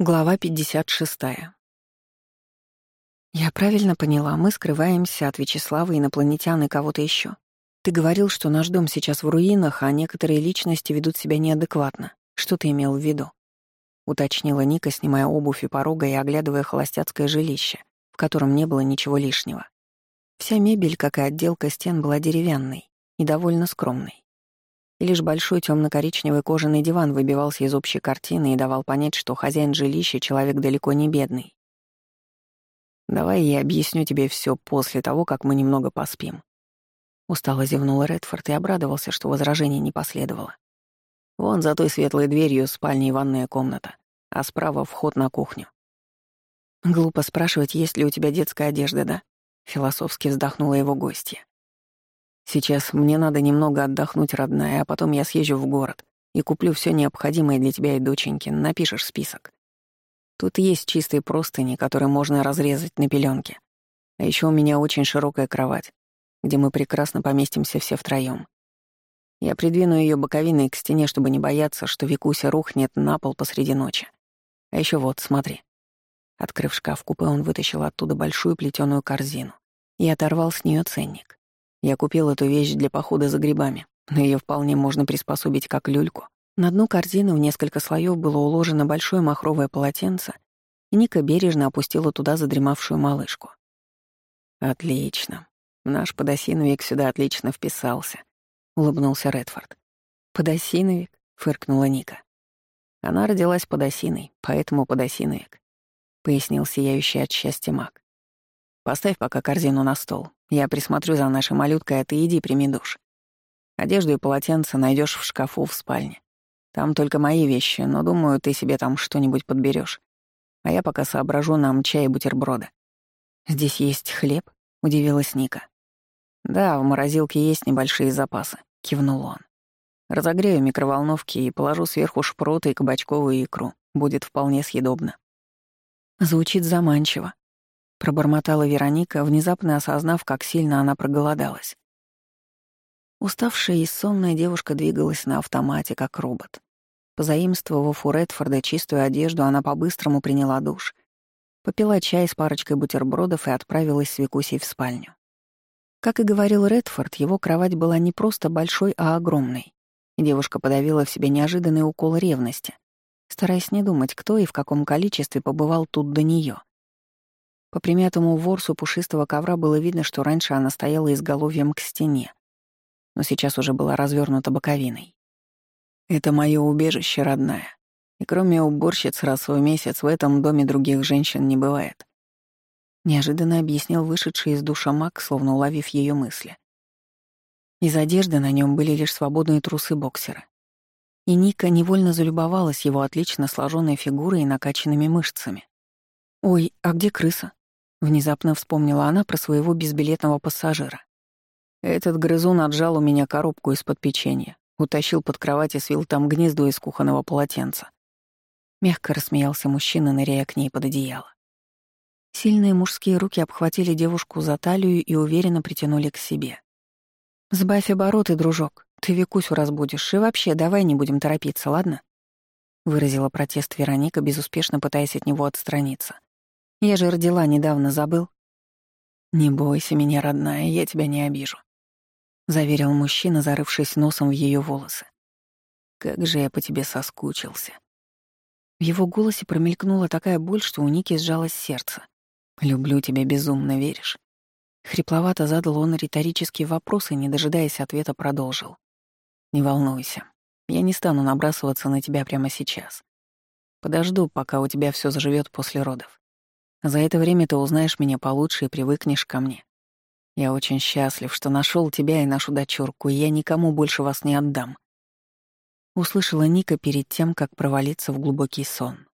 Глава 56. Я правильно поняла, мы скрываемся от Вячеслава, инопланетян и кого-то еще. Ты говорил, что наш дом сейчас в руинах, а некоторые личности ведут себя неадекватно. Что ты имел в виду? Уточнила Ника, снимая обувь и порога и оглядывая холостяцкое жилище, в котором не было ничего лишнего. Вся мебель, как и отделка стен, была деревянной и довольно скромной и лишь большой темно-коричневый кожаный диван выбивался из общей картины и давал понять, что хозяин жилища — человек далеко не бедный. «Давай я объясню тебе все после того, как мы немного поспим». Устало зевнул Редфорд и обрадовался, что возражений не последовало. Вон за той светлой дверью спальня и ванная комната, а справа вход на кухню. «Глупо спрашивать, есть ли у тебя детская одежда, да?» Философски вздохнула его гостья. Сейчас мне надо немного отдохнуть, родная, а потом я съезжу в город и куплю все необходимое для тебя и доченьки. Напишешь список. Тут есть чистые простыни, которые можно разрезать на пеленке. А еще у меня очень широкая кровать, где мы прекрасно поместимся все втроем. Я придвину ее боковиной к стене, чтобы не бояться, что Викуся рухнет на пол посреди ночи. А еще вот, смотри. Открыв шкаф купе, он вытащил оттуда большую плетеную корзину и оторвал с нее ценник. Я купил эту вещь для похода за грибами, но ее вполне можно приспособить как люльку. На дну корзины в несколько слоев было уложено большое махровое полотенце, и Ника бережно опустила туда задремавшую малышку. «Отлично. Наш подосиновик сюда отлично вписался», — улыбнулся Редфорд. «Подосиновик?» — фыркнула Ника. «Она родилась подосиной, поэтому подосиновик», — пояснил сияющий от счастья маг. «Поставь пока корзину на стол, я присмотрю за нашей малюткой, а ты иди прими душ. Одежду и полотенце найдешь в шкафу в спальне. Там только мои вещи, но, думаю, ты себе там что-нибудь подберешь. А я пока соображу нам чай и бутерброды. «Здесь есть хлеб?» — удивилась Ника. «Да, в морозилке есть небольшие запасы», — кивнул он. «Разогрею микроволновки и положу сверху шпроты и кабачковую икру. Будет вполне съедобно». Звучит заманчиво пробормотала Вероника, внезапно осознав, как сильно она проголодалась. Уставшая и сонная девушка двигалась на автомате, как робот. Позаимствовав у Редфорда чистую одежду, она по-быстрому приняла душ, попила чай с парочкой бутербродов и отправилась с Викусей в спальню. Как и говорил Редфорд, его кровать была не просто большой, а огромной. Девушка подавила в себе неожиданный укол ревности, стараясь не думать, кто и в каком количестве побывал тут до нее. По примятому ворсу пушистого ковра было видно, что раньше она стояла изголовьем к стене, но сейчас уже была развернута боковиной. «Это мое убежище, родная. И кроме уборщиц раз в месяц в этом доме других женщин не бывает», — неожиданно объяснил вышедший из душа маг, словно уловив ее мысли. Из одежды на нем были лишь свободные трусы боксера. И Ника невольно залюбовалась его отлично сложенной фигурой и накачанными мышцами. «Ой, а где крыса?» Внезапно вспомнила она про своего безбилетного пассажира. Этот грызун отжал у меня коробку из-под печенья, утащил под кровать и свил там гнездо из кухонного полотенца. Мягко рассмеялся мужчина, ныряя к ней под одеяло. Сильные мужские руки обхватили девушку за талию и уверенно притянули к себе. «Сбавь обороты, дружок. Ты Викусю разбудишь. И вообще, давай не будем торопиться, ладно?» Выразила протест Вероника, безуспешно пытаясь от него отстраниться. Я же родила недавно, забыл?» «Не бойся меня, родная, я тебя не обижу», — заверил мужчина, зарывшись носом в ее волосы. «Как же я по тебе соскучился». В его голосе промелькнула такая боль, что у Ники сжалось сердце. «Люблю тебя безумно, веришь?» Хрипловато задал он риторический вопрос и, не дожидаясь ответа, продолжил. «Не волнуйся, я не стану набрасываться на тебя прямо сейчас. Подожду, пока у тебя все заживет после родов. За это время ты узнаешь меня получше и привыкнешь ко мне. Я очень счастлив, что нашел тебя и нашу дочурку, и я никому больше вас не отдам. Услышала Ника перед тем, как провалиться в глубокий сон.